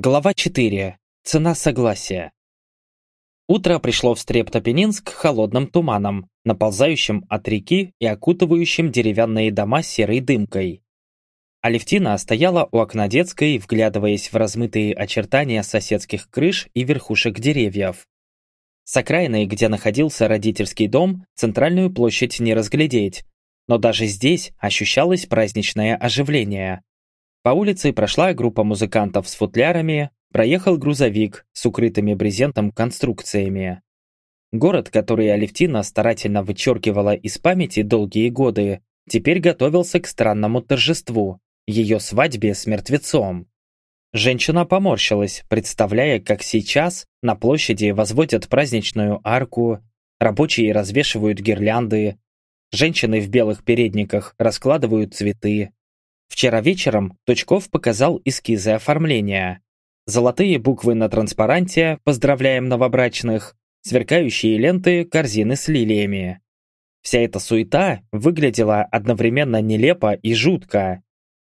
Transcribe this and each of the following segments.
Глава 4. Цена согласия. Утро пришло в Стрептопенинск холодным туманом, наползающим от реки и окутывающим деревянные дома серой дымкой. Алевтина стояла у окна детской, вглядываясь в размытые очертания соседских крыш и верхушек деревьев. С окраиной, где находился родительский дом, центральную площадь не разглядеть, но даже здесь ощущалось праздничное оживление. По улице прошла группа музыкантов с футлярами, проехал грузовик с укрытыми брезентом конструкциями. Город, который Алевтина старательно вычеркивала из памяти долгие годы, теперь готовился к странному торжеству, ее свадьбе с мертвецом. Женщина поморщилась, представляя, как сейчас на площади возводят праздничную арку, рабочие развешивают гирлянды, женщины в белых передниках раскладывают цветы, Вчера вечером Тучков показал эскизы оформления. Золотые буквы на транспаранте «Поздравляем новобрачных», сверкающие ленты, корзины с лилиями. Вся эта суета выглядела одновременно нелепо и жутко.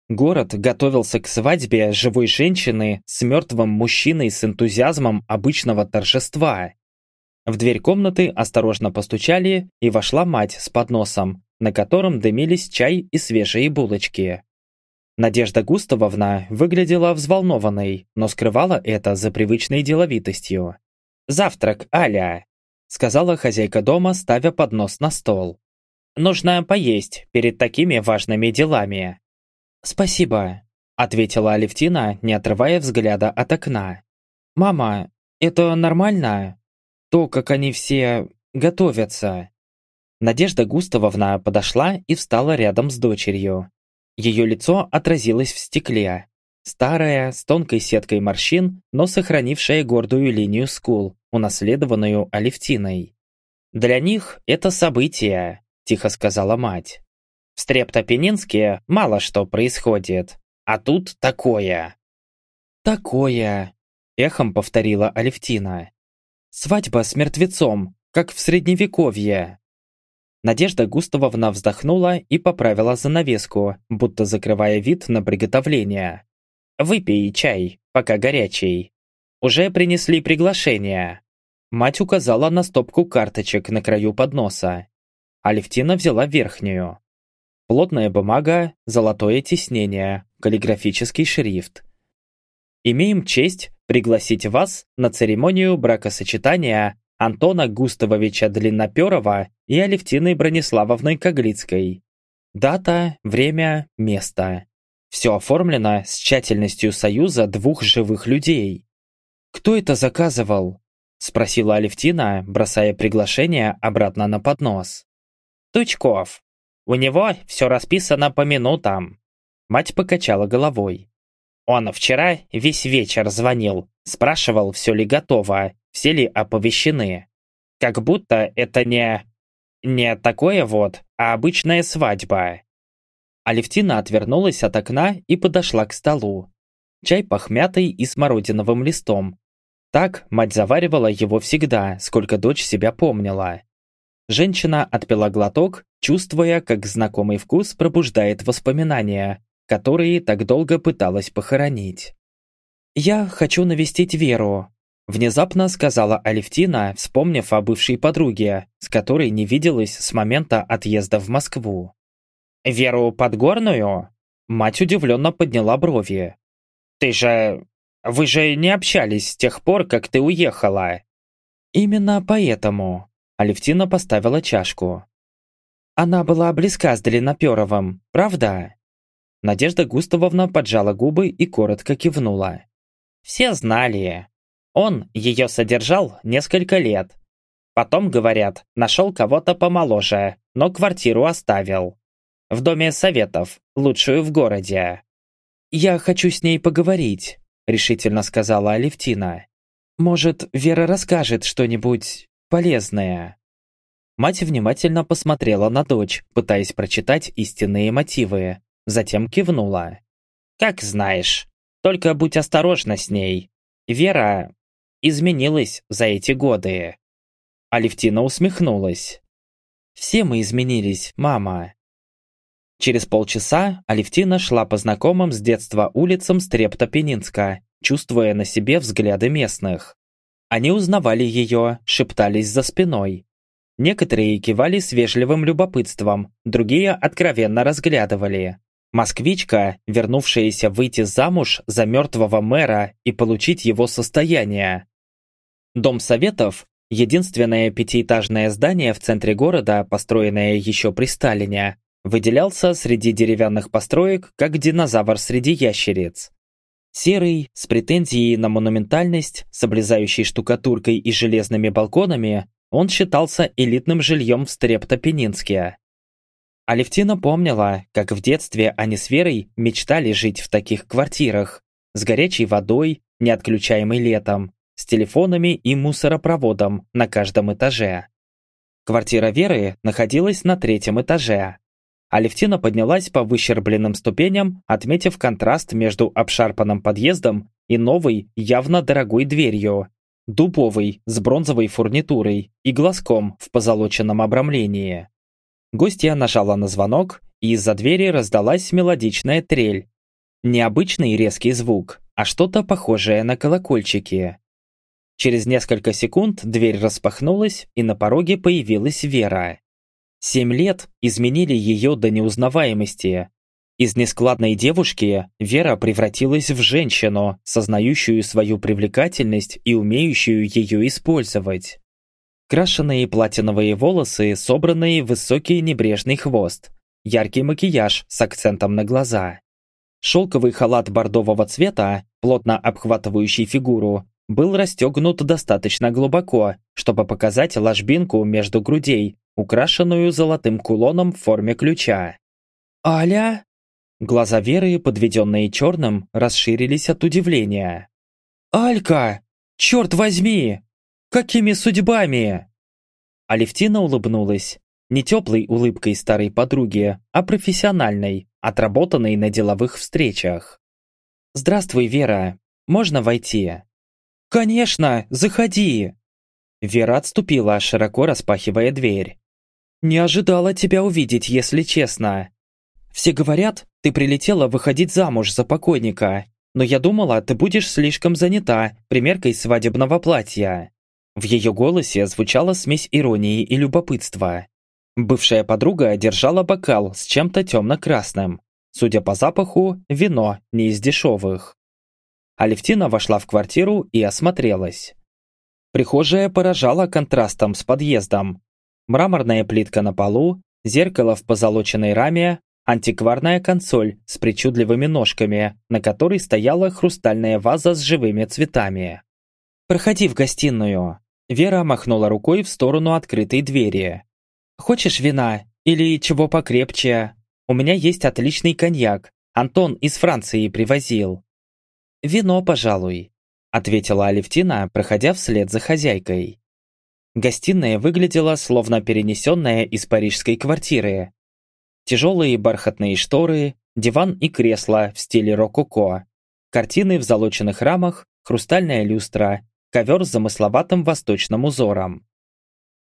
Город готовился к свадьбе живой женщины с мертвым мужчиной с энтузиазмом обычного торжества. В дверь комнаты осторожно постучали, и вошла мать с подносом, на котором дымились чай и свежие булочки. Надежда Густавовна выглядела взволнованной, но скрывала это за привычной деловитостью. «Завтрак, Аля!» — сказала хозяйка дома, ставя поднос на стол. «Нужно поесть перед такими важными делами». «Спасибо», — ответила Алевтина, не отрывая взгляда от окна. «Мама, это нормально? То, как они все готовятся?» Надежда Густавовна подошла и встала рядом с дочерью. Ее лицо отразилось в стекле. Старая, с тонкой сеткой морщин, но сохранившая гордую линию скул, унаследованную Алевтиной. «Для них это событие», – тихо сказала мать. «В Стрептопенинске мало что происходит, а тут такое». «Такое», – эхом повторила Алевтина. «Свадьба с мертвецом, как в Средневековье». Надежда Густавовна вздохнула и поправила занавеску, будто закрывая вид на приготовление. «Выпей чай, пока горячий. Уже принесли приглашение». Мать указала на стопку карточек на краю подноса. Алевтина взяла верхнюю. Плотная бумага, золотое тиснение, каллиграфический шрифт. Имеем честь пригласить вас на церемонию бракосочетания Антона Густавовича Длинноперова и Алевтины Брониславовны Коглицкой. Дата, время, место. Все оформлено с тщательностью союза двух живых людей. «Кто это заказывал?» – спросила Алевтина, бросая приглашение обратно на поднос. «Тучков. У него все расписано по минутам». Мать покачала головой. «Он вчера весь вечер звонил, спрашивал, все ли готово, все ли оповещены. Как будто это не... не такое вот, а обычная свадьба. Алевтина отвернулась от окна и подошла к столу. Чай пахмятый и смородиновым листом. Так мать заваривала его всегда, сколько дочь себя помнила. Женщина отпила глоток, чувствуя, как знакомый вкус пробуждает воспоминания, которые так долго пыталась похоронить. «Я хочу навестить Веру», Внезапно сказала Алевтина, вспомнив о бывшей подруге, с которой не виделась с момента отъезда в Москву. «Веру Подгорную?» Мать удивленно подняла брови. «Ты же... Вы же не общались с тех пор, как ты уехала?» «Именно поэтому», Алевтина поставила чашку. «Она была близка с Длинноперовым, правда?» Надежда Густавовна поджала губы и коротко кивнула. «Все знали. Он ее содержал несколько лет. Потом, говорят, нашел кого-то помоложе, но квартиру оставил. В доме советов, лучшую в городе. «Я хочу с ней поговорить», — решительно сказала Алевтина. «Может, Вера расскажет что-нибудь полезное?» Мать внимательно посмотрела на дочь, пытаясь прочитать истинные мотивы. Затем кивнула. «Как знаешь. Только будь осторожна с ней. Вера изменилась за эти годы?» Алевтина усмехнулась. «Все мы изменились, мама». Через полчаса Алевтина шла по знакомым с детства улицам Стрепта-Пенинска чувствуя на себе взгляды местных. Они узнавали ее, шептались за спиной. Некоторые кивали с вежливым любопытством, другие откровенно разглядывали. Москвичка, вернувшаяся выйти замуж за мертвого мэра и получить его состояние. Дом Советов – единственное пятиэтажное здание в центре города, построенное еще при Сталине, выделялся среди деревянных построек, как динозавр среди ящериц. Серый, с претензией на монументальность, с облезающей штукатуркой и железными балконами, он считался элитным жильем в Стрептопенинске. Алевтина помнила, как в детстве они с Верой мечтали жить в таких квартирах, с горячей водой, не отключаемой летом, с телефонами и мусоропроводом на каждом этаже. Квартира Веры находилась на третьем этаже. Алевтина поднялась по выщербленным ступеням, отметив контраст между обшарпанным подъездом и новой, явно дорогой дверью, дубовой, с бронзовой фурнитурой и глазком в позолоченном обрамлении. Гостья нажала на звонок, и из-за двери раздалась мелодичная трель. Необычный резкий звук, а что-то похожее на колокольчики. Через несколько секунд дверь распахнулась, и на пороге появилась Вера. Семь лет изменили ее до неузнаваемости. Из нескладной девушки Вера превратилась в женщину, сознающую свою привлекательность и умеющую ее использовать. Крашеные платиновые волосы, собранные в высокий небрежный хвост. Яркий макияж с акцентом на глаза. Шелковый халат бордового цвета, плотно обхватывающий фигуру, был расстегнут достаточно глубоко, чтобы показать ложбинку между грудей, украшенную золотым кулоном в форме ключа. «Аля?» Глаза Веры, подведенные черным, расширились от удивления. «Алька! Черт возьми! Какими судьбами?» Алевтина улыбнулась. Не теплой улыбкой старой подруги, а профессиональной, отработанной на деловых встречах. «Здравствуй, Вера. Можно войти?» «Конечно! Заходи!» Вера отступила, широко распахивая дверь. «Не ожидала тебя увидеть, если честно. Все говорят, ты прилетела выходить замуж за покойника, но я думала, ты будешь слишком занята примеркой свадебного платья. В ее голосе звучала смесь иронии и любопытства. Бывшая подруга держала бокал с чем-то темно-красным. Судя по запаху, вино не из дешевых. Алевтина вошла в квартиру и осмотрелась. Прихожая поражала контрастом с подъездом. Мраморная плитка на полу, зеркало в позолоченной раме, антикварная консоль с причудливыми ножками, на которой стояла хрустальная ваза с живыми цветами. «Проходи в гостиную». Вера махнула рукой в сторону открытой двери. «Хочешь вина? Или чего покрепче? У меня есть отличный коньяк. Антон из Франции привозил». «Вино, пожалуй», — ответила Алевтина, проходя вслед за хозяйкой. Гостиная выглядела словно перенесенная из парижской квартиры. Тяжелые бархатные шторы, диван и кресло в стиле рококо, картины в залоченных рамах, хрустальная люстра, ковер с замысловатым восточным узором.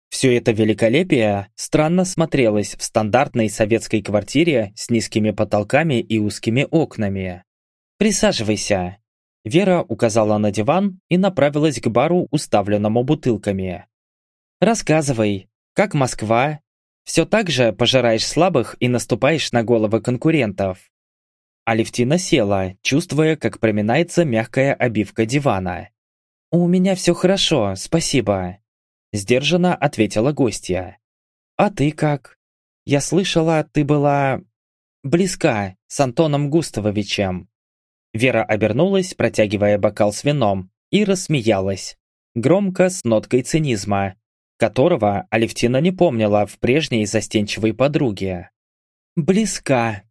Все это великолепие странно смотрелось в стандартной советской квартире с низкими потолками и узкими окнами. «Присаживайся». Вера указала на диван и направилась к бару, уставленному бутылками. «Рассказывай, как Москва? Все так же пожираешь слабых и наступаешь на головы конкурентов?» Алевтина села, чувствуя, как проминается мягкая обивка дивана. «У меня все хорошо, спасибо», – сдержанно ответила гостья. «А ты как? Я слышала, ты была... близка с Антоном Густавовичем». Вера обернулась, протягивая бокал с вином, и рассмеялась. Громко, с ноткой цинизма, которого Алевтина не помнила в прежней застенчивой подруге. «Близка.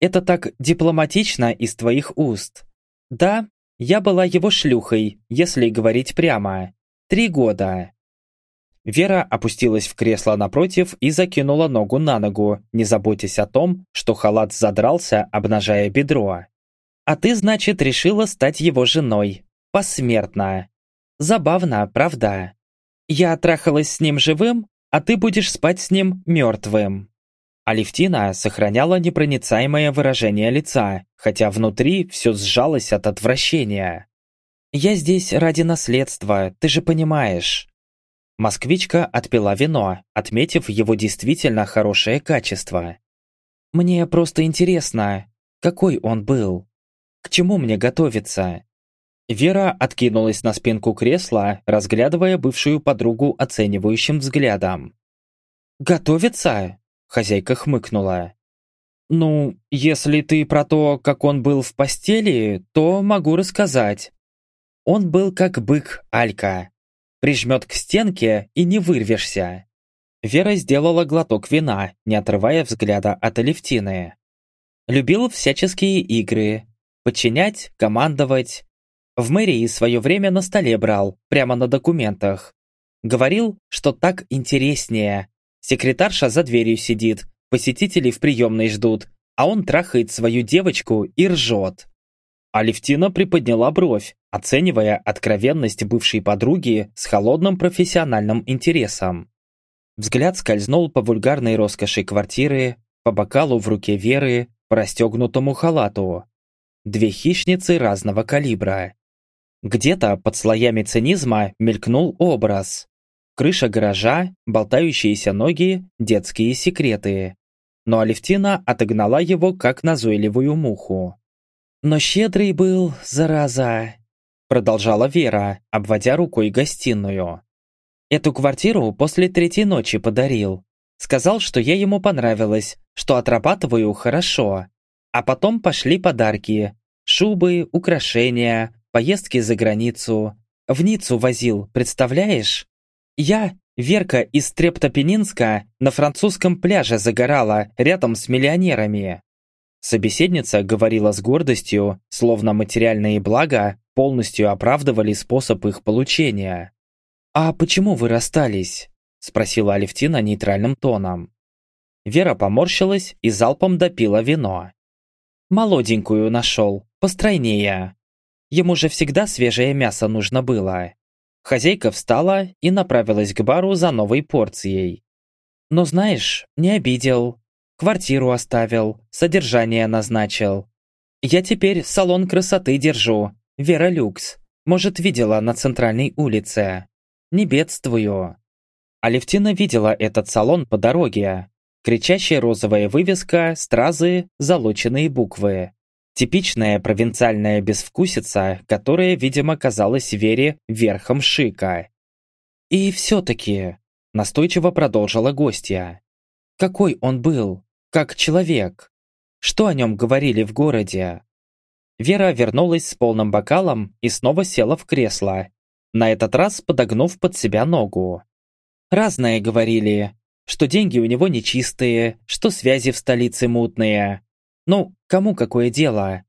Это так дипломатично из твоих уст. Да, я была его шлюхой, если говорить прямо. Три года. Вера опустилась в кресло напротив и закинула ногу на ногу, не заботясь о том, что халат задрался, обнажая бедро. «А ты, значит, решила стать его женой. Посмертно. Забавно, правда? Я трахалась с ним живым, а ты будешь спать с ним мертвым». Алевтина сохраняла непроницаемое выражение лица, хотя внутри все сжалось от отвращения. «Я здесь ради наследства, ты же понимаешь». Москвичка отпила вино, отметив его действительно хорошее качество. «Мне просто интересно, какой он был? К чему мне готовиться?» Вера откинулась на спинку кресла, разглядывая бывшую подругу оценивающим взглядом. «Готовится?» – хозяйка хмыкнула. «Ну, если ты про то, как он был в постели, то могу рассказать. Он был как бык Алька. Прижмет к стенке и не вырвешься». Вера сделала глоток вина, не отрывая взгляда от Алевтины. Любил всяческие игры. Подчинять, командовать. В мэрии свое время на столе брал, прямо на документах. Говорил, что так интереснее. Секретарша за дверью сидит, Посетители в приемной ждут, а он трахает свою девочку и ржет. Алевтина приподняла бровь, оценивая откровенность бывшей подруги с холодным профессиональным интересом. Взгляд скользнул по вульгарной роскоши квартиры, по бокалу в руке Веры, по расстегнутому халату. Две хищницы разного калибра. Где-то под слоями цинизма мелькнул образ. Крыша гаража, болтающиеся ноги, детские секреты но Алевтина отогнала его, как назойливую муху. «Но щедрый был, зараза!» Продолжала Вера, обводя рукой гостиную. «Эту квартиру после третьей ночи подарил. Сказал, что я ему понравилась, что отрабатываю хорошо. А потом пошли подарки. Шубы, украшения, поездки за границу. В Ниццу возил, представляешь? Я Верка из Трептопенинска на французском пляже загорала рядом с миллионерами. Собеседница говорила с гордостью, словно материальные блага полностью оправдывали способ их получения. «А почему вы расстались?» – спросила Алевтина нейтральным тоном. Вера поморщилась и залпом допила вино. «Молоденькую нашел, постройнее. Ему же всегда свежее мясо нужно было. Хозяйка встала и направилась к бару за новой порцией. Но знаешь, не обидел. Квартиру оставил, содержание назначил. Я теперь салон красоты держу, Вера Люкс. Может, видела на центральной улице. Не бедствую. Алевтина видела этот салон по дороге. Кричащая розовая вывеска, стразы, залоченные буквы. Типичная провинциальная безвкусица, которая, видимо, казалась Вере верхом шика. «И все-таки», – настойчиво продолжила гостья, – «какой он был, как человек? Что о нем говорили в городе?» Вера вернулась с полным бокалом и снова села в кресло, на этот раз подогнув под себя ногу. Разное говорили, что деньги у него нечистые, что связи в столице мутные, ну, кому какое дело?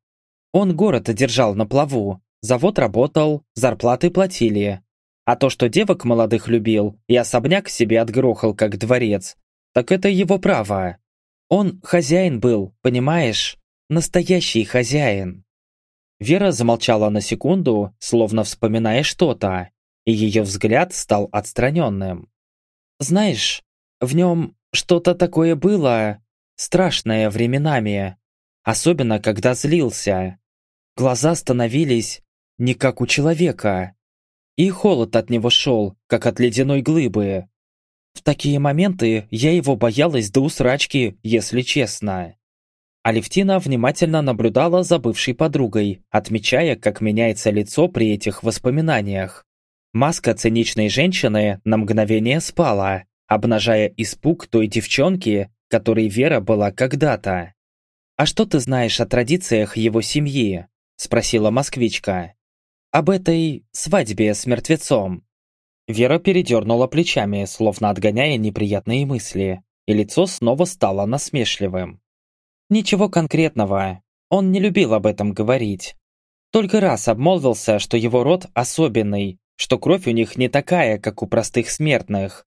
Он город держал на плаву, завод работал, зарплаты платили. А то, что девок молодых любил и особняк себе отгрохал как дворец, так это его право. Он хозяин был, понимаешь? Настоящий хозяин. Вера замолчала на секунду, словно вспоминая что-то, и ее взгляд стал отстраненным. «Знаешь, в нем что-то такое было, страшное временами. Особенно, когда злился. Глаза становились не как у человека. И холод от него шел, как от ледяной глыбы. В такие моменты я его боялась до усрачки, если честно. Алевтина внимательно наблюдала за бывшей подругой, отмечая, как меняется лицо при этих воспоминаниях. Маска циничной женщины на мгновение спала, обнажая испуг той девчонки, которой Вера была когда-то. «А что ты знаешь о традициях его семьи?» – спросила москвичка. «Об этой свадьбе с мертвецом». Вера передернула плечами, словно отгоняя неприятные мысли, и лицо снова стало насмешливым. «Ничего конкретного. Он не любил об этом говорить. Только раз обмолвился, что его род особенный, что кровь у них не такая, как у простых смертных.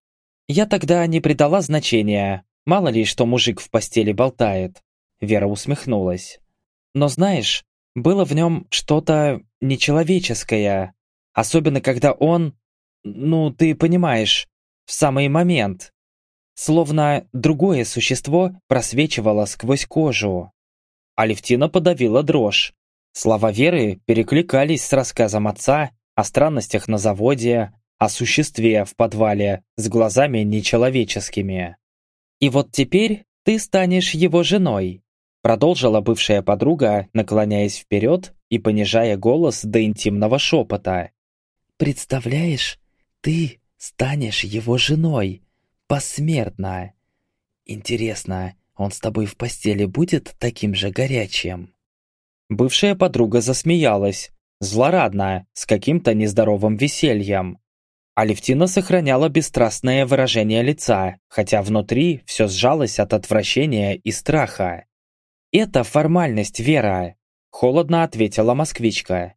Я тогда не придала значения, мало ли, что мужик в постели болтает. Вера усмехнулась. Но знаешь, было в нем что-то нечеловеческое. Особенно, когда он... Ну, ты понимаешь, в самый момент. Словно другое существо просвечивало сквозь кожу. Алевтина подавила дрожь. Слова Веры перекликались с рассказом отца о странностях на заводе, о существе в подвале с глазами нечеловеческими. «И вот теперь ты станешь его женой», продолжила бывшая подруга, наклоняясь вперед и понижая голос до интимного шепота. «Представляешь, ты станешь его женой, посмертно. Интересно, он с тобой в постели будет таким же горячим?» Бывшая подруга засмеялась, злорадно, с каким-то нездоровым весельем. Алевтина сохраняла бесстрастное выражение лица, хотя внутри все сжалось от отвращения и страха. «Это формальность, Вера», – холодно ответила москвичка.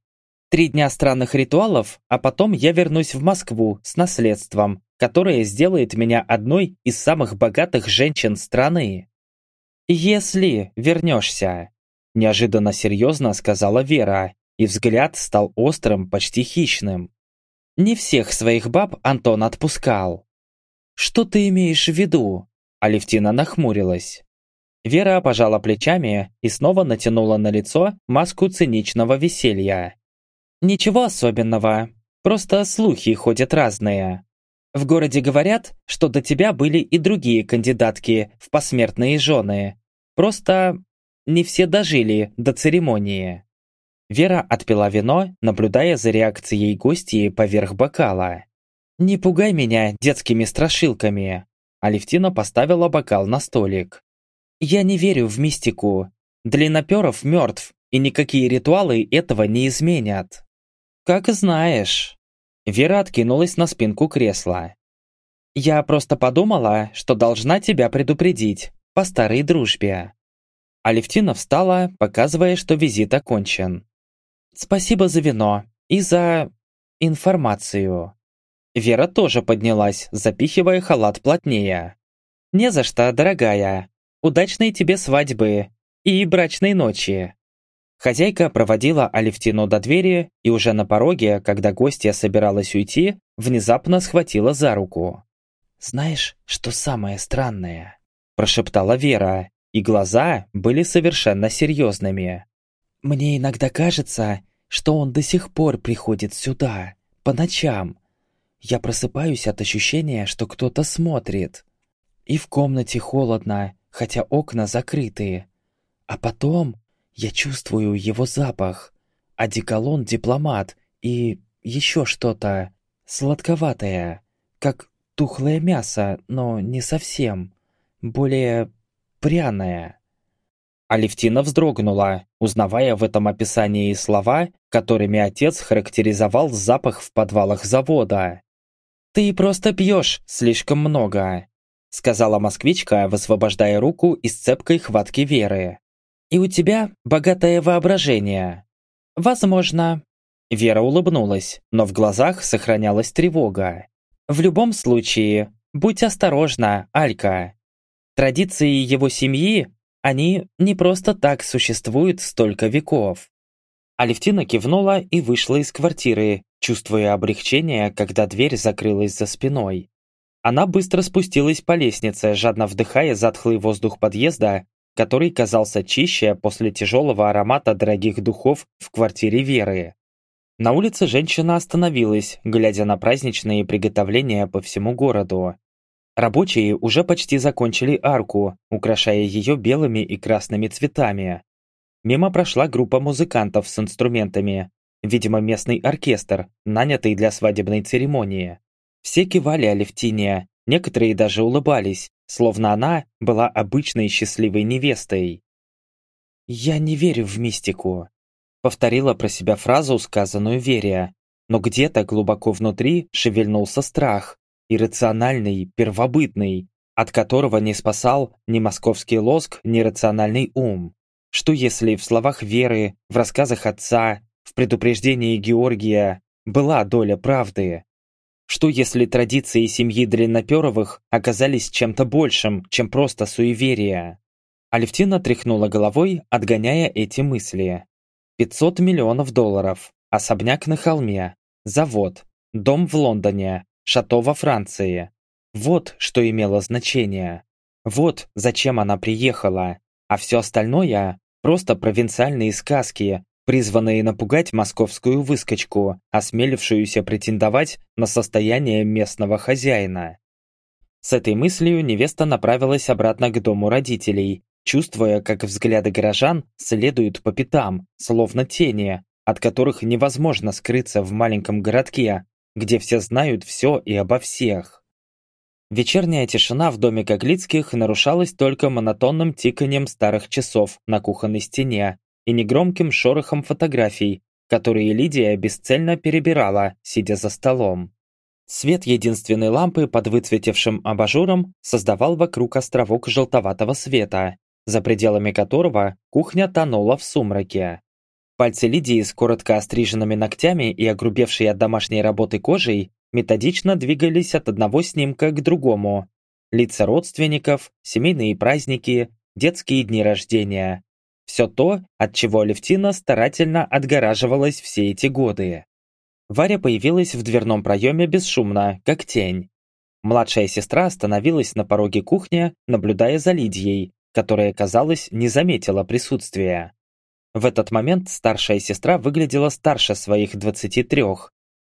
«Три дня странных ритуалов, а потом я вернусь в Москву с наследством, которое сделает меня одной из самых богатых женщин страны». «Если вернешься», – неожиданно серьезно сказала Вера, и взгляд стал острым, почти хищным. Не всех своих баб Антон отпускал. «Что ты имеешь в виду?» Алевтина нахмурилась. Вера пожала плечами и снова натянула на лицо маску циничного веселья. «Ничего особенного, просто слухи ходят разные. В городе говорят, что до тебя были и другие кандидатки в посмертные жены. Просто не все дожили до церемонии». Вера отпила вино, наблюдая за реакцией гостей поверх бокала. «Не пугай меня детскими страшилками!» Алевтина поставила бокал на столик. «Я не верю в мистику. Длинноперов мертв, и никакие ритуалы этого не изменят». «Как знаешь». Вера откинулась на спинку кресла. «Я просто подумала, что должна тебя предупредить, по старой дружбе». Алевтина встала, показывая, что визит окончен. Спасибо за вино и за... информацию. Вера тоже поднялась, запихивая халат плотнее. «Не за что, дорогая. Удачной тебе свадьбы и брачной ночи». Хозяйка проводила Алевтину до двери и уже на пороге, когда гостья собиралась уйти, внезапно схватила за руку. «Знаешь, что самое странное?» – прошептала Вера, и глаза были совершенно серьезными. Мне иногда кажется, что он до сих пор приходит сюда, по ночам. Я просыпаюсь от ощущения, что кто-то смотрит. И в комнате холодно, хотя окна закрытые. А потом я чувствую его запах. Одеколон дипломат и еще что-то сладковатое, как тухлое мясо, но не совсем. Более пряное. Алевтина вздрогнула, узнавая в этом описании слова, которыми отец характеризовал запах в подвалах завода. «Ты просто пьешь слишком много», сказала москвичка, высвобождая руку из цепкой хватки Веры. «И у тебя богатое воображение». «Возможно». Вера улыбнулась, но в глазах сохранялась тревога. «В любом случае, будь осторожна, Алька. Традиции его семьи они не просто так существуют столько веков. Алевтина кивнула и вышла из квартиры, чувствуя облегчение, когда дверь закрылась за спиной. Она быстро спустилась по лестнице, жадно вдыхая затхлый воздух подъезда, который казался чище после тяжелого аромата дорогих духов в квартире Веры. На улице женщина остановилась, глядя на праздничные приготовления по всему городу. Рабочие уже почти закончили арку, украшая ее белыми и красными цветами. Мимо прошла группа музыкантов с инструментами, видимо местный оркестр, нанятый для свадебной церемонии. Все кивали Алевтине, некоторые даже улыбались, словно она была обычной счастливой невестой. «Я не верю в мистику», — повторила про себя фразу, сказанную Вере, но где-то глубоко внутри шевельнулся страх, иррациональный, первобытный, от которого не спасал ни московский лоск, ни рациональный ум. Что если в словах Веры, в рассказах отца, в предупреждении Георгия была доля правды? Что если традиции семьи Длинноперовых оказались чем-то большим, чем просто суеверие? Алевтина тряхнула головой, отгоняя эти мысли. 500 миллионов долларов, особняк на холме, завод, дом в Лондоне, Шато во Франции. Вот что имело значение. Вот зачем она приехала. А все остальное – просто провинциальные сказки, призванные напугать московскую выскочку, осмелившуюся претендовать на состояние местного хозяина. С этой мыслью невеста направилась обратно к дому родителей, чувствуя, как взгляды горожан следуют по пятам, словно тени, от которых невозможно скрыться в маленьком городке, где все знают все и обо всех. Вечерняя тишина в доме Коглицких нарушалась только монотонным тиканием старых часов на кухонной стене и негромким шорохом фотографий, которые Лидия бесцельно перебирала, сидя за столом. Свет единственной лампы под выцветевшим абажуром создавал вокруг островок желтоватого света, за пределами которого кухня тонула в сумраке. Пальцы Лидии с коротко остриженными ногтями и огрубевшей от домашней работы кожей методично двигались от одного снимка к другому. Лица родственников, семейные праздники, детские дни рождения. Все то, от чего Алевтина старательно отгораживалась все эти годы. Варя появилась в дверном проеме бесшумно, как тень. Младшая сестра остановилась на пороге кухни, наблюдая за Лидией, которая, казалось, не заметила присутствия. В этот момент старшая сестра выглядела старше своих 23.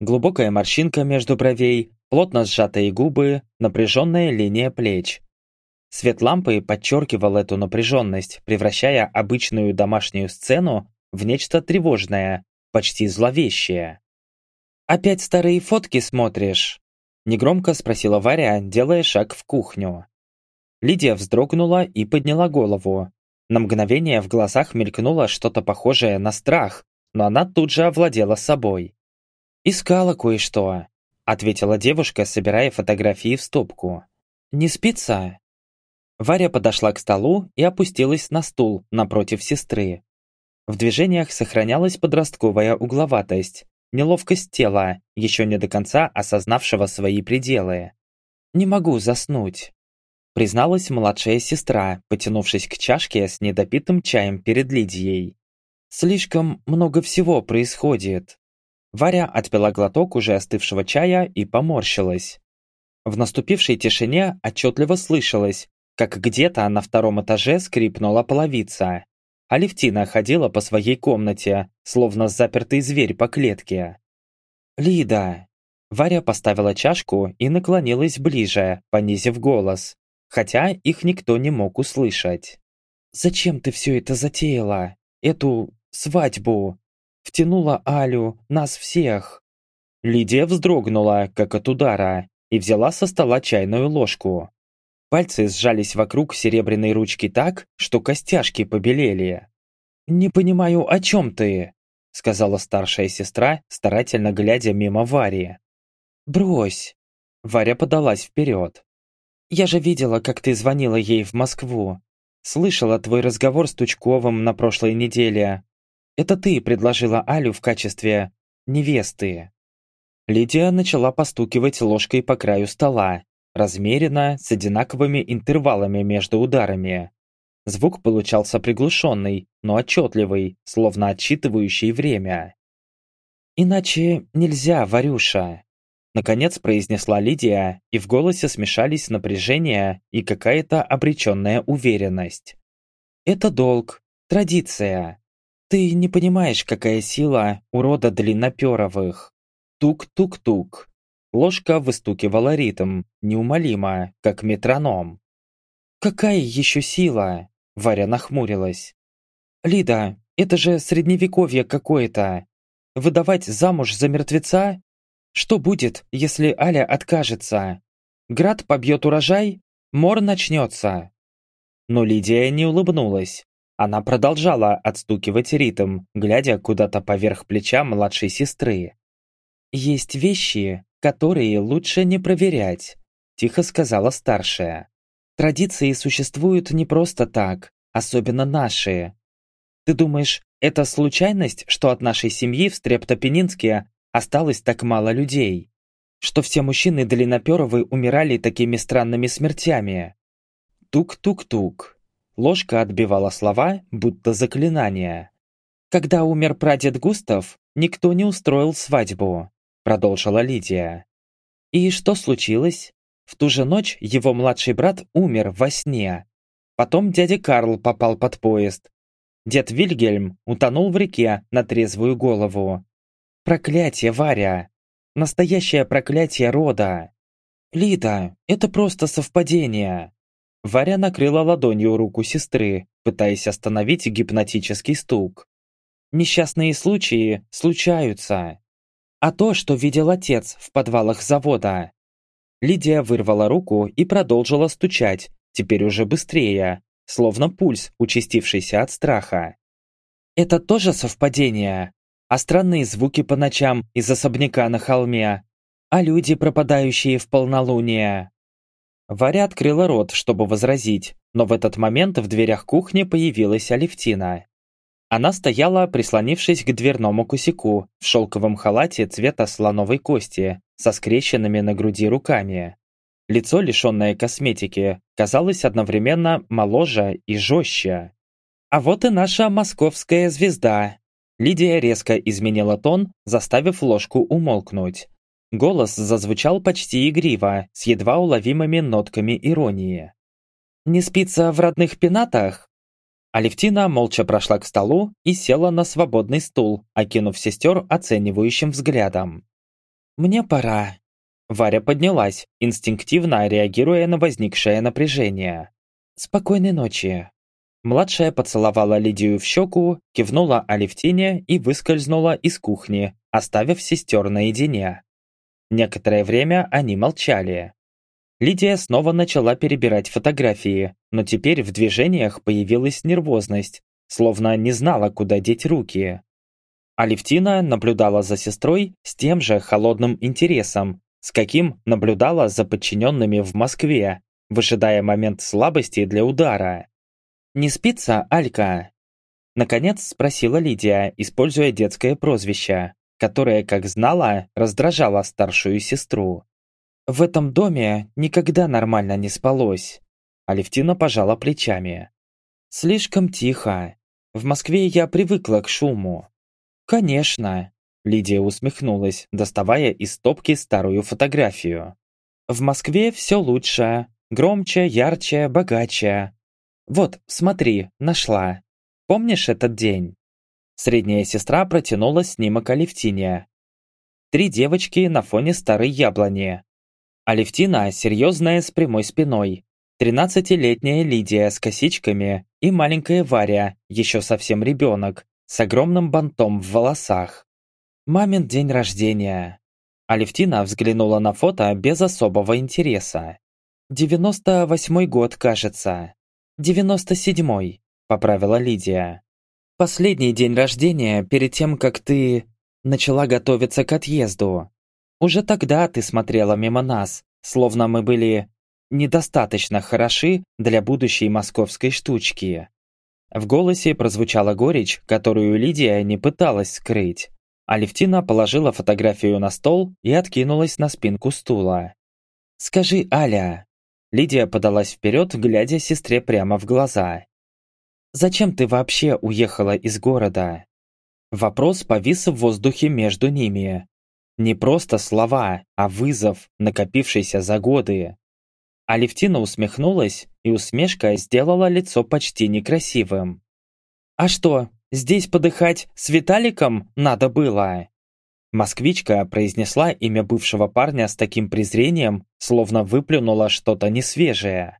Глубокая морщинка между бровей, плотно сжатые губы, напряженная линия плеч. Свет лампы подчеркивал эту напряженность, превращая обычную домашнюю сцену в нечто тревожное, почти зловещее. «Опять старые фотки смотришь?» Негромко спросила Варя, делая шаг в кухню. Лидия вздрогнула и подняла голову, на мгновение в глазах мелькнуло что-то похожее на страх, но она тут же овладела собой. «Искала кое-что», — ответила девушка, собирая фотографии в стопку. «Не спится?» Варя подошла к столу и опустилась на стул напротив сестры. В движениях сохранялась подростковая угловатость, неловкость тела, еще не до конца осознавшего свои пределы. «Не могу заснуть» призналась младшая сестра, потянувшись к чашке с недопитым чаем перед Лидией. «Слишком много всего происходит». Варя отпила глоток уже остывшего чая и поморщилась. В наступившей тишине отчетливо слышалось, как где-то на втором этаже скрипнула половица. Алевтина ходила по своей комнате, словно запертый зверь по клетке. «Лида!» Варя поставила чашку и наклонилась ближе, понизив голос хотя их никто не мог услышать. «Зачем ты все это затеяла? Эту свадьбу? Втянула Алю, нас всех!» Лидия вздрогнула, как от удара, и взяла со стола чайную ложку. Пальцы сжались вокруг серебряной ручки так, что костяшки побелели. «Не понимаю, о чем ты?» сказала старшая сестра, старательно глядя мимо Вари. «Брось!» Варя подалась вперед. Я же видела, как ты звонила ей в Москву. Слышала твой разговор с Тучковым на прошлой неделе. Это ты предложила Алю в качестве невесты». Лидия начала постукивать ложкой по краю стола, размеренно, с одинаковыми интервалами между ударами. Звук получался приглушенный, но отчетливый, словно отсчитывающий время. «Иначе нельзя, Варюша. Наконец произнесла Лидия, и в голосе смешались напряжение и какая-то обреченная уверенность. «Это долг, традиция. Ты не понимаешь, какая сила у рода длинноперовых. Тук-тук-тук». Ложка выстукивала ритм, неумолимо, как метроном. «Какая еще сила?» Варя нахмурилась. «Лида, это же средневековье какое-то. Выдавать замуж за мертвеца что будет, если Аля откажется? Град побьет урожай? Мор начнется. Но Лидия не улыбнулась. Она продолжала отстукивать ритм, глядя куда-то поверх плеча младшей сестры. «Есть вещи, которые лучше не проверять», – тихо сказала старшая. «Традиции существуют не просто так, особенно наши. Ты думаешь, это случайность, что от нашей семьи в Стрептопенинске осталось так мало людей, что все мужчины длинноперовы умирали такими странными смертями. Тук-тук-тук. Ложка отбивала слова, будто заклинание. Когда умер прадед Густав, никто не устроил свадьбу, продолжила Лидия. И что случилось? В ту же ночь его младший брат умер во сне. Потом дядя Карл попал под поезд. Дед Вильгельм утонул в реке на трезвую голову. Проклятие, Варя! Настоящее проклятие рода! Лида, это просто совпадение. Варя накрыла ладонью руку сестры, пытаясь остановить гипнотический стук. Несчастные случаи случаются. А то, что видел отец в подвалах завода. Лидия вырвала руку и продолжила стучать, теперь уже быстрее, словно пульс, участившийся от страха. Это тоже совпадение? А странные звуки по ночам из особняка на холме? А люди, пропадающие в полнолуние? Варя открыла рот, чтобы возразить, но в этот момент в дверях кухни появилась Алевтина. Она стояла, прислонившись к дверному косяку, в шелковом халате цвета слоновой кости, со скрещенными на груди руками. Лицо, лишенное косметики, казалось одновременно моложе и жестче. «А вот и наша московская звезда!» Лидия резко изменила тон, заставив ложку умолкнуть. Голос зазвучал почти игриво, с едва уловимыми нотками иронии. «Не спится в родных пенатах?» Алевтина молча прошла к столу и села на свободный стул, окинув сестер оценивающим взглядом. «Мне пора». Варя поднялась, инстинктивно реагируя на возникшее напряжение. «Спокойной ночи». Младшая поцеловала Лидию в щеку, кивнула Алевтине и выскользнула из кухни, оставив сестер наедине. Некоторое время они молчали. Лидия снова начала перебирать фотографии, но теперь в движениях появилась нервозность, словно не знала, куда деть руки. Алевтина наблюдала за сестрой с тем же холодным интересом, с каким наблюдала за подчиненными в Москве, выжидая момент слабости для удара. «Не спится, Алька?» Наконец спросила Лидия, используя детское прозвище которая, как знала, раздражала старшую сестру. «В этом доме никогда нормально не спалось», Алевтина пожала плечами. «Слишком тихо. В Москве я привыкла к шуму». «Конечно», Лидия усмехнулась, доставая из стопки старую фотографию. «В Москве все лучше. Громче, ярче, богаче. Вот, смотри, нашла. Помнишь этот день?» Средняя сестра протянула снимок Алевтине. Три девочки на фоне старой яблони. Алевтина серьезная с прямой спиной. Тринадцатилетняя Лидия с косичками и маленькая Варя, еще совсем ребенок, с огромным бантом в волосах. Мамин день рождения. Алевтина взглянула на фото без особого интереса. «Девяносто восьмой год, кажется. Девяносто седьмой», — поправила Лидия. Последний день рождения перед тем, как ты начала готовиться к отъезду. Уже тогда ты смотрела мимо нас, словно мы были недостаточно хороши для будущей московской штучки. В голосе прозвучала горечь, которую Лидия не пыталась скрыть. Алевтина положила фотографию на стол и откинулась на спинку стула. «Скажи, Аля...» Лидия подалась вперед, глядя сестре прямо в глаза. Зачем ты вообще уехала из города?» Вопрос повис в воздухе между ними. Не просто слова, а вызов, накопившийся за годы. Алевтина усмехнулась, и усмешка сделала лицо почти некрасивым. «А что, здесь подыхать с Виталиком надо было?» Москвичка произнесла имя бывшего парня с таким презрением, словно выплюнула что-то несвежее.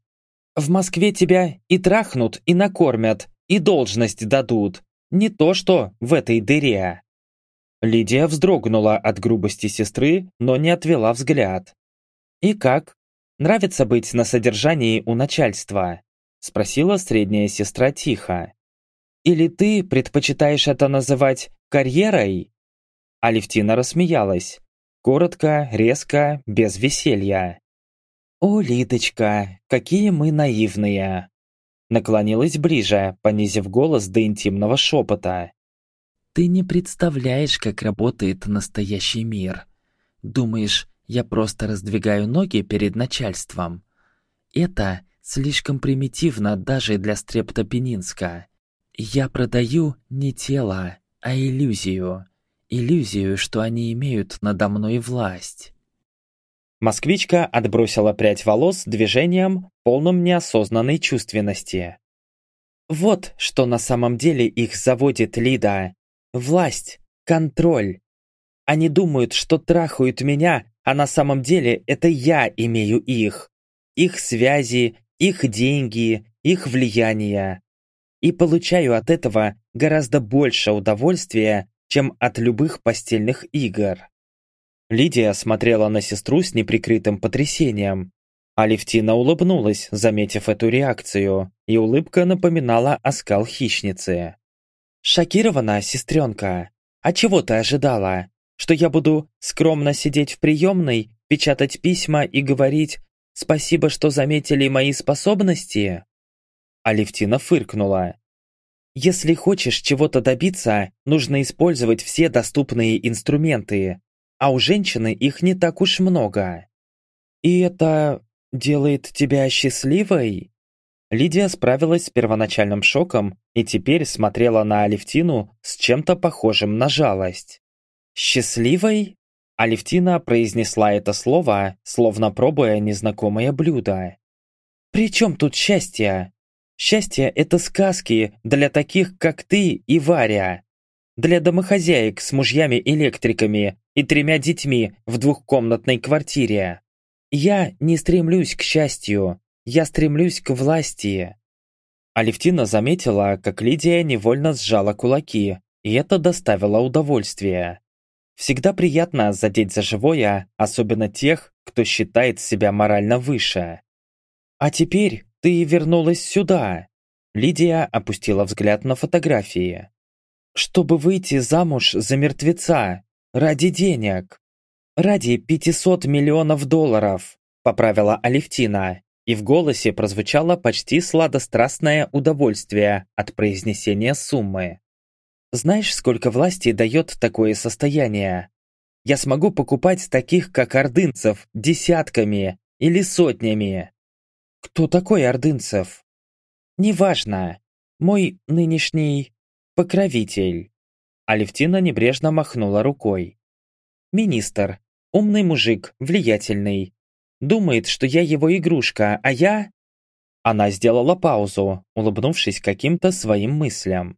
В Москве тебя и трахнут, и накормят, и должность дадут. Не то что в этой дыре. Лидия вздрогнула от грубости сестры, но не отвела взгляд. «И как? Нравится быть на содержании у начальства?» Спросила средняя сестра тихо. «Или ты предпочитаешь это называть карьерой?» Алевтина рассмеялась. Коротко, резко, без веселья. «О, Лидочка, какие мы наивные!» Наклонилась ближе, понизив голос до интимного шепота. «Ты не представляешь, как работает настоящий мир. Думаешь, я просто раздвигаю ноги перед начальством? Это слишком примитивно даже для стрептопенинска. Я продаю не тело, а иллюзию. Иллюзию, что они имеют надо мной власть. Москвичка отбросила прядь волос движением, полным неосознанной чувственности. Вот что на самом деле их заводит Лида. Власть, контроль. Они думают, что трахают меня, а на самом деле это я имею их. Их связи, их деньги, их влияние. И получаю от этого гораздо больше удовольствия, чем от любых постельных игр. Лидия смотрела на сестру с неприкрытым потрясением. Алевтина улыбнулась, заметив эту реакцию, и улыбка напоминала оскал хищницы. «Шокирована, сестренка? А чего ты ожидала? Что я буду скромно сидеть в приемной, печатать письма и говорить «Спасибо, что заметили мои способности»?» Алевтина фыркнула. «Если хочешь чего-то добиться, нужно использовать все доступные инструменты, а у женщины их не так уж много. И это делает тебя счастливой?» Лидия справилась с первоначальным шоком и теперь смотрела на Алевтину с чем-то похожим на жалость. «Счастливой?» Алевтина произнесла это слово, словно пробуя незнакомое блюдо. «При чем тут счастье? Счастье – это сказки для таких, как ты и Варя. Для домохозяек с мужьями-электриками и тремя детьми в двухкомнатной квартире. Я не стремлюсь к счастью, я стремлюсь к власти. Алевтина заметила, как Лидия невольно сжала кулаки, и это доставило удовольствие. Всегда приятно задеть за живое, особенно тех, кто считает себя морально выше. «А теперь ты вернулась сюда!» Лидия опустила взгляд на фотографии. «Чтобы выйти замуж за мертвеца, ради денег. Ради 500 миллионов долларов, поправила Алевтина, и в голосе прозвучало почти сладострастное удовольствие от произнесения суммы. Знаешь, сколько власти дает такое состояние? Я смогу покупать таких, как ордынцев, десятками или сотнями. Кто такой ордынцев? Неважно. Мой нынешний покровитель. Алевтина небрежно махнула рукой. Министр, Умный мужик, влиятельный. Думает, что я его игрушка, а я...» Она сделала паузу, улыбнувшись каким-то своим мыслям.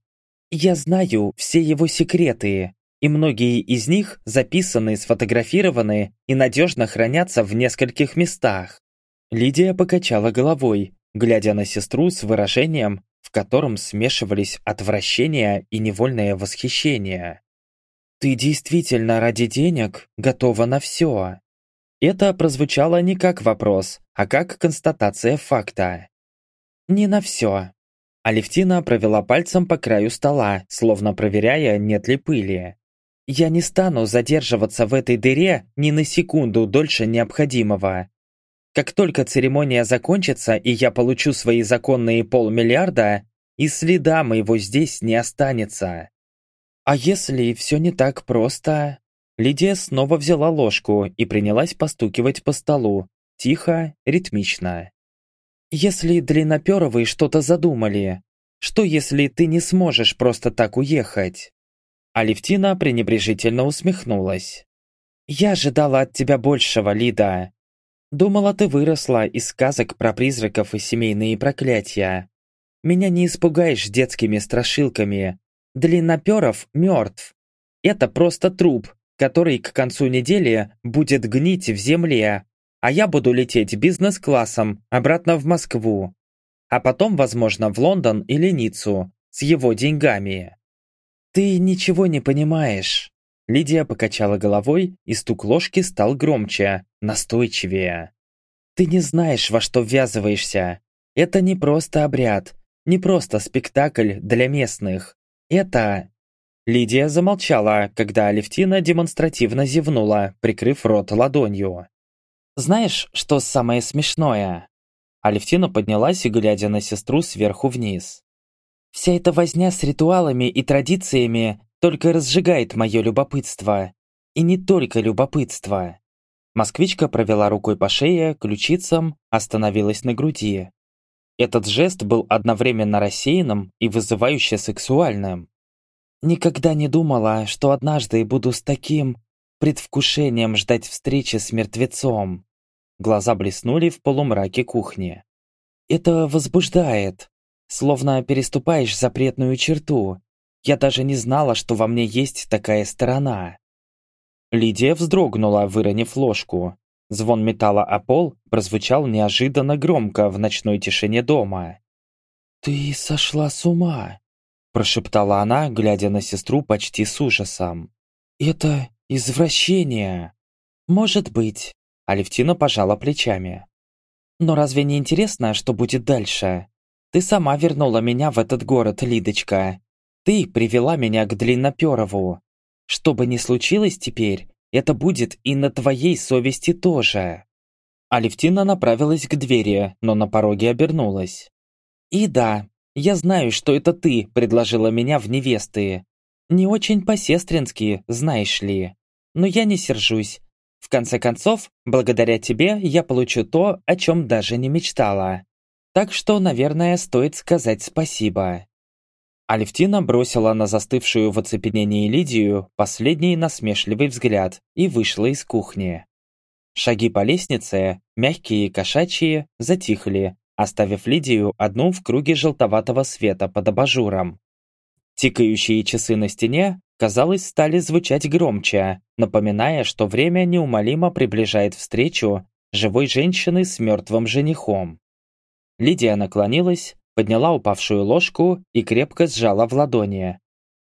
«Я знаю все его секреты, и многие из них записаны, сфотографированы и надежно хранятся в нескольких местах». Лидия покачала головой, глядя на сестру с выражением, в котором смешивались отвращение и невольное восхищение. «Ты действительно ради денег готова на все?» Это прозвучало не как вопрос, а как констатация факта. «Не на все». Алевтина провела пальцем по краю стола, словно проверяя, нет ли пыли. «Я не стану задерживаться в этой дыре ни на секунду дольше необходимого. Как только церемония закончится и я получу свои законные полмиллиарда, и следа моего здесь не останется. А если все не так просто? Лидия снова взяла ложку и принялась постукивать по столу, тихо, ритмично. Если длинноперовые что-то задумали, что если ты не сможешь просто так уехать? Алевтина пренебрежительно усмехнулась. «Я ожидала от тебя большего, Лида. Думала, ты выросла из сказок про призраков и семейные проклятия. Меня не испугаешь детскими страшилками, Длинноперов мертв. Это просто труп, который к концу недели будет гнить в земле, а я буду лететь бизнес-классом обратно в Москву, а потом, возможно, в Лондон или Ниццу с его деньгами. Ты ничего не понимаешь. Лидия покачала головой, и стук ложки стал громче, настойчивее. Ты не знаешь, во что ввязываешься. Это не просто обряд, не просто спектакль для местных. Это...» Лидия замолчала, когда Алевтина демонстративно зевнула, прикрыв рот ладонью. «Знаешь, что самое смешное?» Алевтина поднялась и, глядя на сестру сверху вниз. «Вся эта возня с ритуалами и традициями только разжигает мое любопытство. И не только любопытство». Москвичка провела рукой по шее, ключицам, остановилась на груди. Этот жест был одновременно рассеянным и вызывающе сексуальным. Никогда не думала, что однажды буду с таким предвкушением ждать встречи с мертвецом. Глаза блеснули в полумраке кухни. Это возбуждает. словно переступаешь запретную черту. Я даже не знала, что во мне есть такая сторона». Лидия вздрогнула, выронив ложку. Звон металла о пол прозвучал неожиданно громко в ночной тишине дома. «Ты сошла с ума!» Прошептала она, глядя на сестру почти с ужасом. «Это извращение!» «Может быть», — Алевтина пожала плечами. «Но разве не интересно, что будет дальше? Ты сама вернула меня в этот город, Лидочка. Ты привела меня к Длинноперову. Что бы ни случилось теперь, это будет и на твоей совести тоже». Алевтина направилась к двери, но на пороге обернулась. «И да, я знаю, что это ты предложила меня в невесты. Не очень по-сестрински, знаешь ли. Но я не сержусь. В конце концов, благодаря тебе я получу то, о чем даже не мечтала. Так что, наверное, стоит сказать спасибо». Алевтина бросила на застывшую в оцепенении Лидию последний насмешливый взгляд и вышла из кухни. Шаги по лестнице, мягкие и кошачьи, затихли, оставив Лидию одну в круге желтоватого света под абажуром. Тикающие часы на стене, казалось, стали звучать громче, напоминая, что время неумолимо приближает встречу живой женщины с мертвым женихом. Лидия наклонилась, подняла упавшую ложку и крепко сжала в ладони.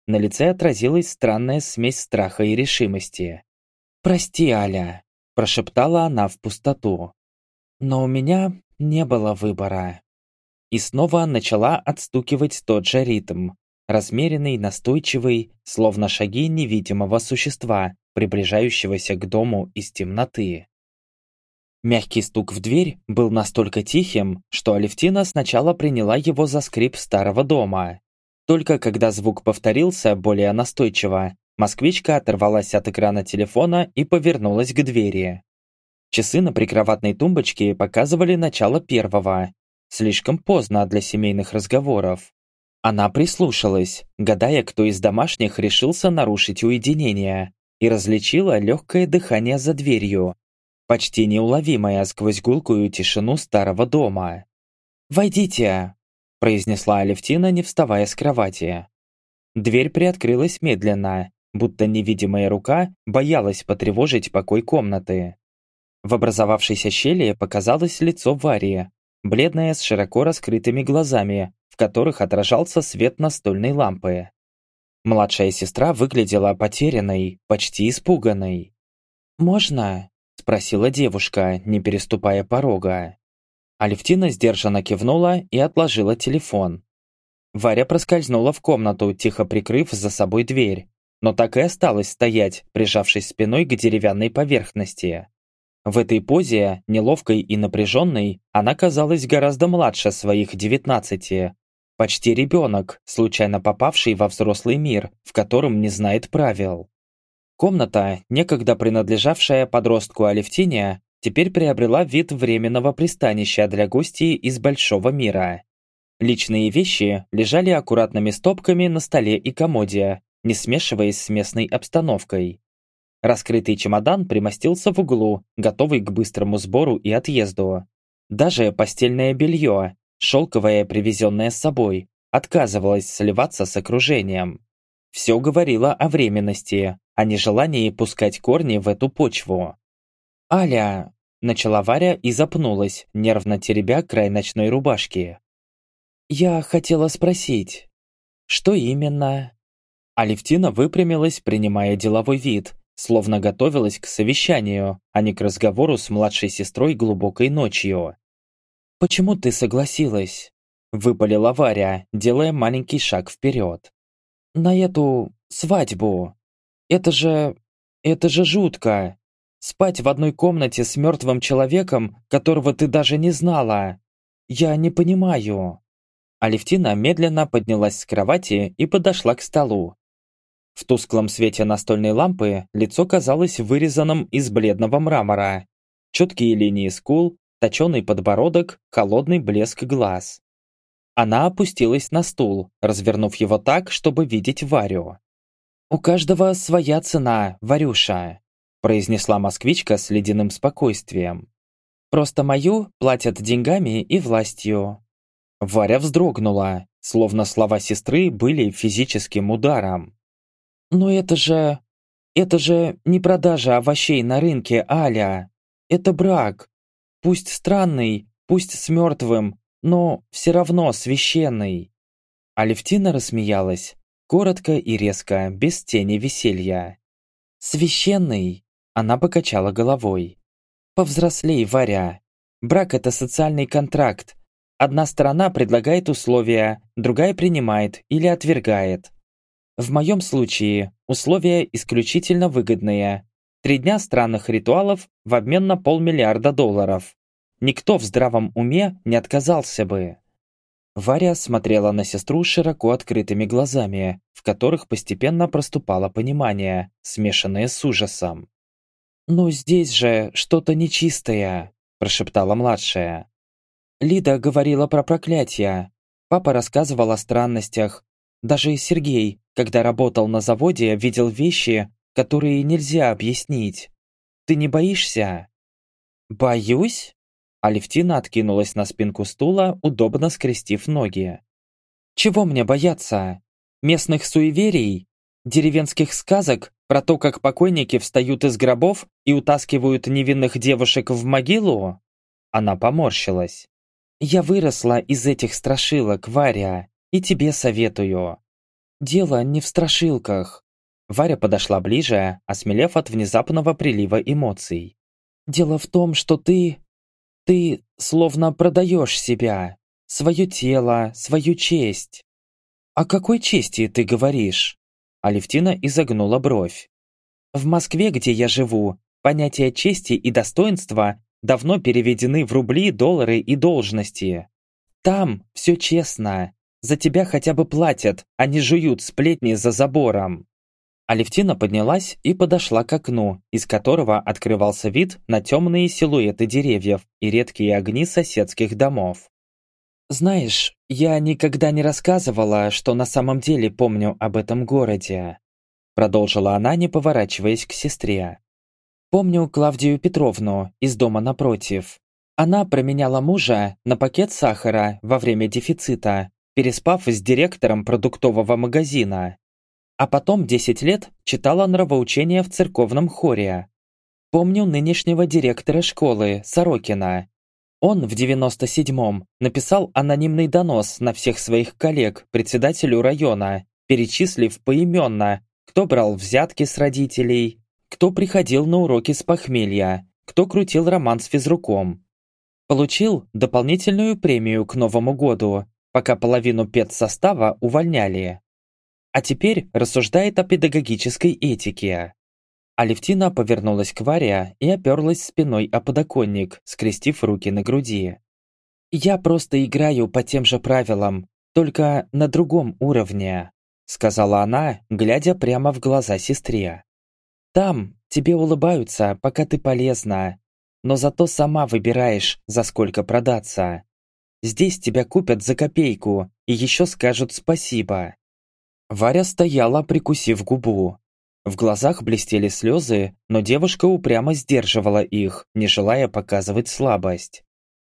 На лице отразилась странная смесь страха и решимости. «Прости, Аля», – прошептала она в пустоту. «Но у меня не было выбора. И снова начала отстукивать тот же ритм, размеренный, настойчивый, словно шаги невидимого существа, приближающегося к дому из темноты. Мягкий стук в дверь был настолько тихим, что Алевтина сначала приняла его за скрип старого дома. Только когда звук повторился более настойчиво, москвичка оторвалась от экрана телефона и повернулась к двери. Часы на прикроватной тумбочке показывали начало первого. Слишком поздно для семейных разговоров. Она прислушалась, гадая, кто из домашних решился нарушить уединение, и различила легкое дыхание за дверью, почти неуловимое сквозь гулкую тишину старого дома. «Войдите!» – произнесла Алевтина, не вставая с кровати. Дверь приоткрылась медленно, будто невидимая рука боялась потревожить покой комнаты. В образовавшейся щели показалось лицо Варии, бледное с широко раскрытыми глазами, в которых отражался свет настольной лампы. Младшая сестра выглядела потерянной, почти испуганной. «Можно?» – спросила девушка, не переступая порога. Алевтина сдержанно кивнула и отложила телефон. Варя проскользнула в комнату, тихо прикрыв за собой дверь, но так и осталась стоять, прижавшись спиной к деревянной поверхности. В этой позе, неловкой и напряженной, она казалась гораздо младше своих девятнадцати. Почти ребенок, случайно попавший во взрослый мир, в котором не знает правил. Комната, некогда принадлежавшая подростку Алевтине, теперь приобрела вид временного пристанища для гостей из большого мира. Личные вещи лежали аккуратными стопками на столе и комоде, не смешиваясь с местной обстановкой. Раскрытый чемодан примостился в углу, готовый к быстрому сбору и отъезду. Даже постельное белье, шелковое, привезенное с собой, отказывалось сливаться с окружением. Все говорило о временности, о нежелании пускать корни в эту почву. «Аля!» – начала Варя и запнулась, нервно теребя край ночной рубашки. «Я хотела спросить, что именно?» Алевтина выпрямилась, принимая деловой вид, словно готовилась к совещанию, а не к разговору с младшей сестрой глубокой ночью. «Почему ты согласилась?» – выпалила Варя, делая маленький шаг вперед. «На эту свадьбу. Это же... это же жутко. Спать в одной комнате с мертвым человеком, которого ты даже не знала. Я не понимаю». Алевтина медленно поднялась с кровати и подошла к столу, в тусклом свете настольной лампы лицо казалось вырезанным из бледного мрамора. Четкие линии скул, точеный подбородок, холодный блеск глаз. Она опустилась на стул, развернув его так, чтобы видеть Варю. «У каждого своя цена, Варюша», произнесла москвичка с ледяным спокойствием. «Просто мою платят деньгами и властью». Варя вздрогнула, словно слова сестры были физическим ударом. «Но это же... это же не продажа овощей на рынке, Аля. Это брак. Пусть странный, пусть с мертвым, но все равно священный». Алевтина рассмеялась, коротко и резко, без тени веселья. «Священный?» Она покачала головой. «Повзрослей, Варя. Брак – это социальный контракт, Одна сторона предлагает условия, другая принимает или отвергает. В моем случае условия исключительно выгодные. Три дня странных ритуалов в обмен на полмиллиарда долларов. Никто в здравом уме не отказался бы. Варя смотрела на сестру широко открытыми глазами, в которых постепенно проступало понимание, смешанное с ужасом. «Но здесь же что-то нечистое», – прошептала младшая. Лида говорила про проклятия. Папа рассказывал о странностях. Даже Сергей, когда работал на заводе, видел вещи, которые нельзя объяснить. Ты не боишься? Боюсь? Алевтина откинулась на спинку стула, удобно скрестив ноги. Чего мне бояться? Местных суеверий? Деревенских сказок про то, как покойники встают из гробов и утаскивают невинных девушек в могилу? Она поморщилась. Я выросла из этих страшилок, Варя, и тебе советую. Дело не в страшилках. Варя подошла ближе, осмелев от внезапного прилива эмоций. Дело в том, что ты... Ты словно продаешь себя, свое тело, свою честь. О какой чести ты говоришь? Алевтина изогнула бровь. В Москве, где я живу, понятия чести и достоинства давно переведены в рубли, доллары и должности. Там все честно. За тебя хотя бы платят, а не жуют сплетни за забором. Алевтина поднялась и подошла к окну, из которого открывался вид на темные силуэты деревьев и редкие огни соседских домов. «Знаешь, я никогда не рассказывала, что на самом деле помню об этом городе», продолжила она, не поворачиваясь к сестре. Помню Клавдию Петровну из дома напротив. Она променяла мужа на пакет сахара во время дефицита, переспав с директором продуктового магазина. А потом 10 лет читала нравоучения в церковном хоре. Помню нынешнего директора школы, Сорокина. Он в 97-м написал анонимный донос на всех своих коллег председателю района, перечислив поименно, кто брал взятки с родителей, кто приходил на уроки с похмелья, кто крутил роман с физруком. Получил дополнительную премию к Новому году, пока половину педсостава увольняли. А теперь рассуждает о педагогической этике. Алевтина повернулась к Варе и оперлась спиной о подоконник, скрестив руки на груди. «Я просто играю по тем же правилам, только на другом уровне», сказала она, глядя прямо в глаза сестре. Там тебе улыбаются, пока ты полезна, но зато сама выбираешь, за сколько продаться. Здесь тебя купят за копейку и еще скажут спасибо». Варя стояла, прикусив губу. В глазах блестели слезы, но девушка упрямо сдерживала их, не желая показывать слабость.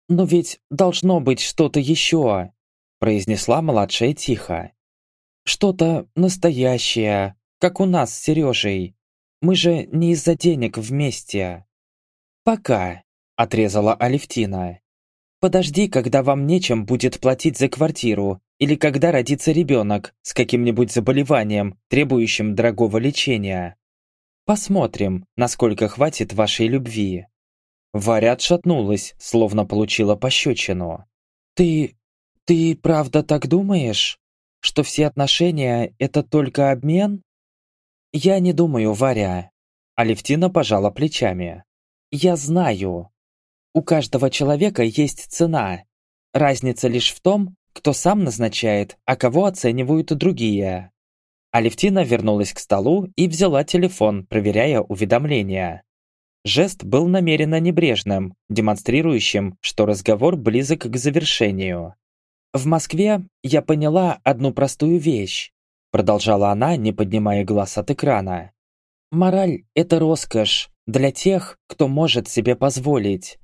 «Но ведь должно быть что-то еще», произнесла младшая тихо. «Что-то настоящее, как у нас с Сережей. Мы же не из-за денег вместе. Пока, отрезала Алевтина. Подожди, когда вам нечем будет платить за квартиру, или когда родится ребенок с каким-нибудь заболеванием, требующим дорогого лечения. Посмотрим, насколько хватит вашей любви. Варя отшатнулась, словно получила пощечину. «Ты... ты правда так думаешь? Что все отношения — это только обмен?» «Я не думаю, Варя». Алевтина пожала плечами. «Я знаю. У каждого человека есть цена. Разница лишь в том, кто сам назначает, а кого оценивают другие». Алевтина вернулась к столу и взяла телефон, проверяя уведомления. Жест был намеренно небрежным, демонстрирующим, что разговор близок к завершению. В Москве я поняла одну простую вещь. Продолжала она, не поднимая глаз от экрана. Мораль – это роскошь для тех, кто может себе позволить.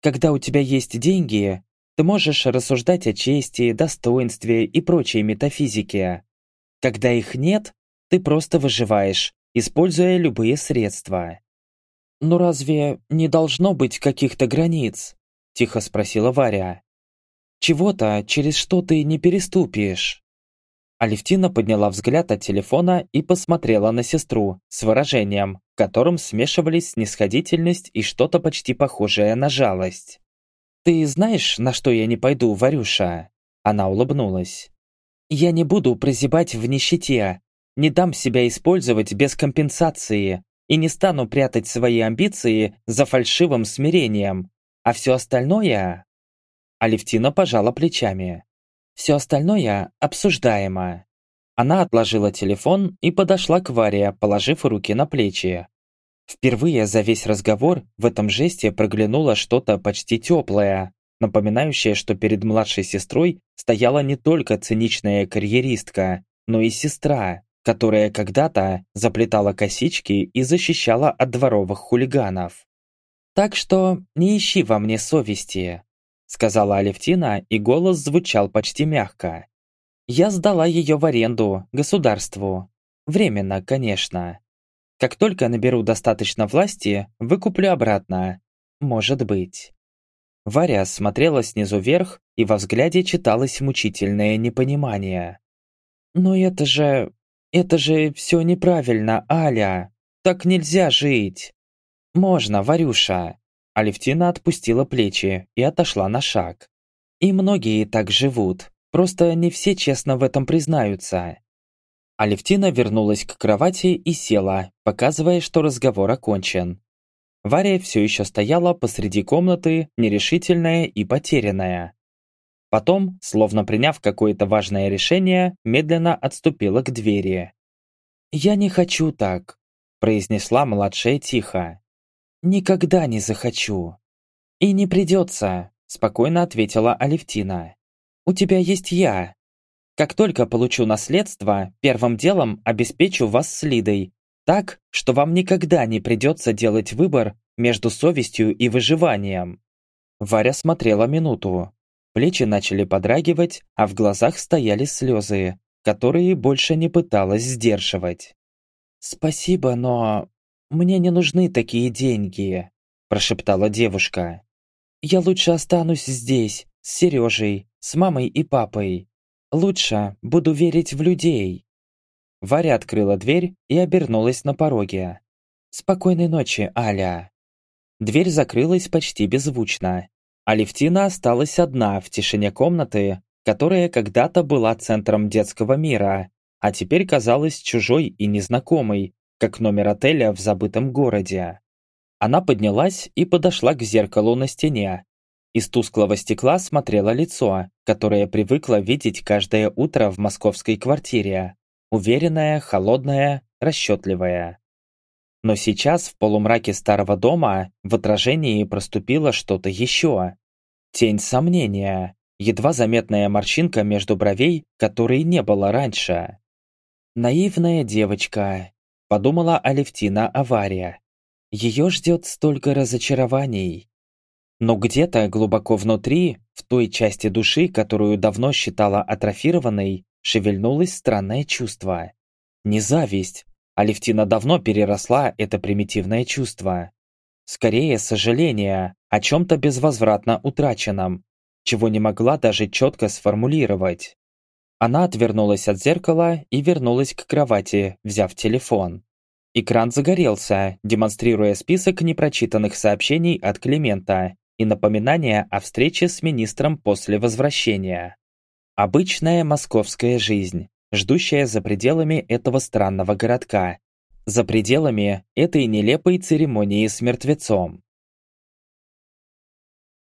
Когда у тебя есть деньги, Ты можешь рассуждать о чести, достоинстве и прочей метафизике. Когда их нет, ты просто выживаешь, используя любые средства. «Ну разве не должно быть каких-то границ?» – тихо спросила Варя. «Чего-то, через что ты не переступишь?» Алевтина подняла взгляд от телефона и посмотрела на сестру с выражением, в котором смешивались снисходительность и что-то почти похожее на жалость. «Ты знаешь, на что я не пойду, Варюша?» Она улыбнулась. «Я не буду прозябать в нищете, не дам себя использовать без компенсации и не стану прятать свои амбиции за фальшивым смирением, а все остальное...» Алевтина пожала плечами. Все остальное обсуждаемо. Она отложила телефон и подошла к Варе, положив руки на плечи. Впервые за весь разговор в этом жесте проглянуло что-то почти теплое, напоминающее, что перед младшей сестрой стояла не только циничная карьеристка, но и сестра, которая когда-то заплетала косички и защищала от дворовых хулиганов. «Так что не ищи во мне совести», сказала Алевтина, и голос звучал почти мягко. «Я сдала ее в аренду, государству. Временно, конечно. Как только наберу достаточно власти, выкуплю обратно. Может быть». Варя смотрела снизу вверх, и во взгляде читалось мучительное непонимание. «Но это же... это же все неправильно, Аля. Так нельзя жить». «Можно, Варюша. Алевтина отпустила плечи и отошла на шаг. И многие так живут, просто не все честно в этом признаются. Алевтина вернулась к кровати и села, показывая, что разговор окончен. Варя все еще стояла посреди комнаты, нерешительная и потерянная. Потом, словно приняв какое-то важное решение, медленно отступила к двери. «Я не хочу так», – произнесла младшая тихо. «Никогда не захочу». «И не придется», – спокойно ответила Алевтина. «У тебя есть я. Как только получу наследство, первым делом обеспечу вас с Лидой, так, что вам никогда не придется делать выбор между совестью и выживанием». Варя смотрела минуту. Плечи начали подрагивать, а в глазах стояли слезы, которые больше не пыталась сдерживать. «Спасибо, но «Мне не нужны такие деньги», – прошептала девушка. «Я лучше останусь здесь, с Сережей, с мамой и папой. Лучше буду верить в людей». Варя открыла дверь и обернулась на пороге. «Спокойной ночи, Аля». Дверь закрылась почти беззвучно. Алевтина осталась одна в тишине комнаты, которая когда-то была центром детского мира, а теперь казалась чужой и незнакомой, как номер отеля в забытом городе. Она поднялась и подошла к зеркалу на стене. Из тусклого стекла смотрело лицо, которое привыкла видеть каждое утро в московской квартире. Уверенное, холодное, расчетливое. Но сейчас в полумраке старого дома в отражении проступило что-то еще. Тень сомнения, едва заметная морщинка между бровей, которой не было раньше. Наивная девочка, подумала Алевтина Авария. Ее ждет столько разочарований. Но где-то глубоко внутри, в той части души, которую давно считала атрофированной, шевельнулось странное чувство. Не зависть. Алевтина давно переросла это примитивное чувство. Скорее, сожаление о чем-то безвозвратно утраченном, чего не могла даже четко сформулировать. Она отвернулась от зеркала и вернулась к кровати, взяв телефон. Экран загорелся, демонстрируя список непрочитанных сообщений от Климента и напоминания о встрече с министром после возвращения. Обычная московская жизнь, ждущая за пределами этого странного городка, за пределами этой нелепой церемонии с мертвецом.